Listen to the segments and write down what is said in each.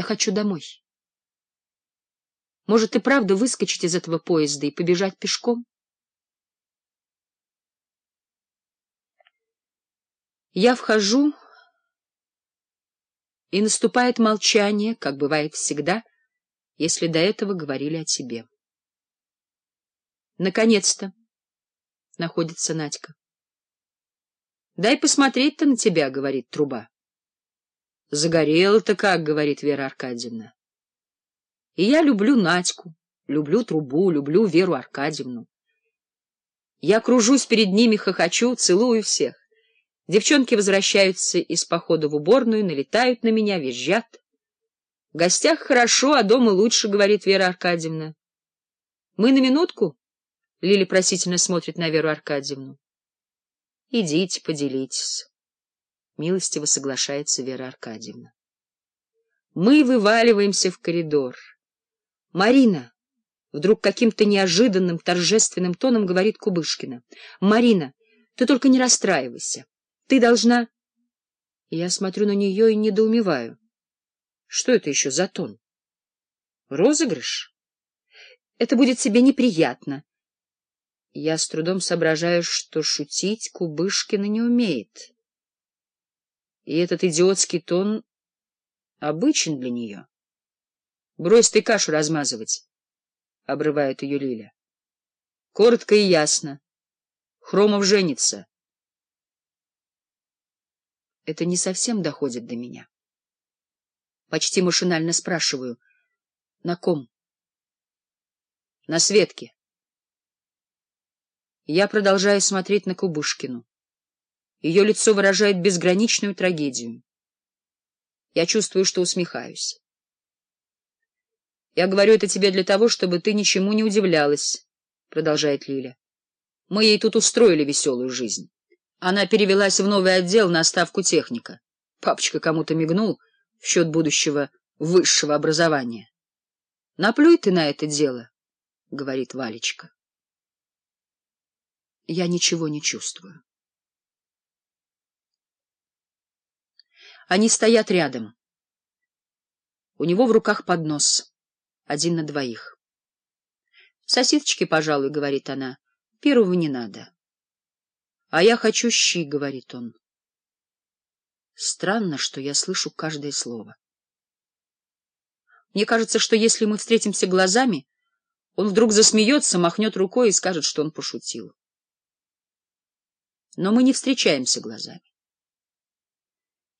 Я хочу домой. Может, и правда выскочить из этого поезда и побежать пешком? Я вхожу, и наступает молчание, как бывает всегда, если до этого говорили о тебе. Наконец-то находится Надька. — Дай посмотреть-то на тебя, — говорит труба. Загорел-то как, — говорит Вера Аркадьевна. И я люблю Надьку, люблю трубу, люблю Веру Аркадьевну. Я кружусь перед ними, хохочу, целую всех. Девчонки возвращаются из похода в уборную, налетают на меня, визжат. — В гостях хорошо, а дома лучше, — говорит Вера Аркадьевна. — Мы на минутку? — Лили просительно смотрит на Веру Аркадьевну. — Идите, поделитесь милостиво соглашается Вера Аркадьевна. Мы вываливаемся в коридор. Марина вдруг каким-то неожиданным торжественным тоном говорит Кубышкина. Марина, ты только не расстраивайся. Ты должна... Я смотрю на нее и недоумеваю. Что это еще за тон? Розыгрыш? Это будет тебе неприятно. Я с трудом соображаю, что шутить Кубышкина не умеет. И этот идиотский тон обычен для нее. — Брось ты кашу размазывать, — обрывает ее Лиля. Коротко и ясно. Хромов женится. Это не совсем доходит до меня. Почти машинально спрашиваю, на ком? На Светке. Я продолжаю смотреть на Кубышкину. Ее лицо выражает безграничную трагедию. Я чувствую, что усмехаюсь. «Я говорю это тебе для того, чтобы ты ничему не удивлялась», — продолжает Лиля. «Мы ей тут устроили веселую жизнь. Она перевелась в новый отдел на ставку техника. Папочка кому-то мигнул в счет будущего высшего образования. «Наплюй ты на это дело», — говорит Валечка. «Я ничего не чувствую». Они стоят рядом. У него в руках поднос. Один на двоих. «Сосисочки, пожалуй», — говорит она. «Первого не надо». «А я хочу щи», — говорит он. Странно, что я слышу каждое слово. Мне кажется, что если мы встретимся глазами, он вдруг засмеется, махнет рукой и скажет, что он пошутил. Но мы не встречаемся глазами.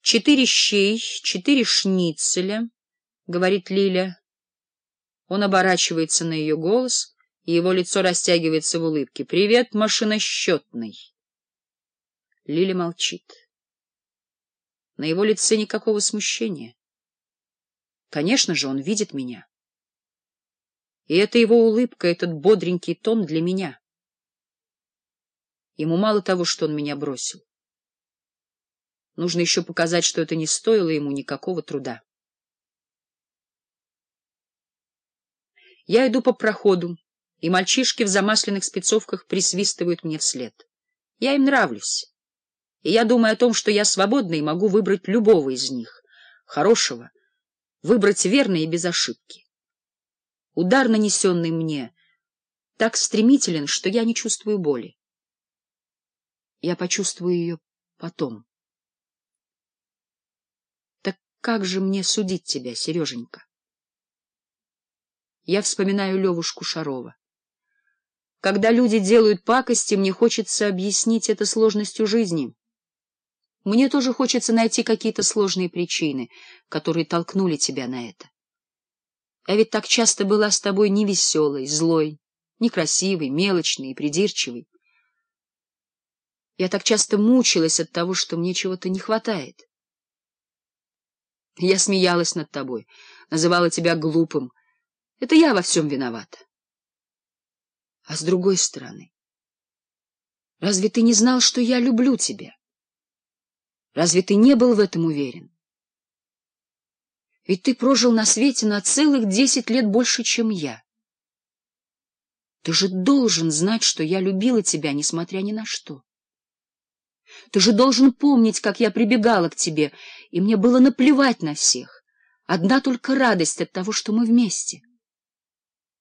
Четыре щей, четыре шницеля, — говорит Лиля. Он оборачивается на ее голос, и его лицо растягивается в улыбке. — Привет, машиносчетный! Лиля молчит. На его лице никакого смущения. Конечно же, он видит меня. И это его улыбка, этот бодренький тон для меня. Ему мало того, что он меня бросил. Нужно еще показать, что это не стоило ему никакого труда. Я иду по проходу, и мальчишки в замасленных спецовках присвистывают мне вслед. Я им нравлюсь. И я думаю о том, что я свободна и могу выбрать любого из них, хорошего, выбрать верно и без ошибки. Удар, нанесенный мне, так стремителен, что я не чувствую боли. Я почувствую ее потом. Как же мне судить тебя, Сереженька? Я вспоминаю Левушку Шарова. Когда люди делают пакости, мне хочется объяснить это сложностью жизни. Мне тоже хочется найти какие-то сложные причины, которые толкнули тебя на это. Я ведь так часто была с тобой невеселой, злой, некрасивой, мелочной и придирчивой. Я так часто мучилась от того, что мне чего-то не хватает. Я смеялась над тобой, называла тебя глупым. Это я во всем виновата. А с другой стороны, разве ты не знал, что я люблю тебя? Разве ты не был в этом уверен? Ведь ты прожил на свете на целых десять лет больше, чем я. Ты же должен знать, что я любила тебя, несмотря ни на что. Ты же должен помнить, как я прибегала к тебе — и мне было наплевать на всех. Одна только радость от того, что мы вместе —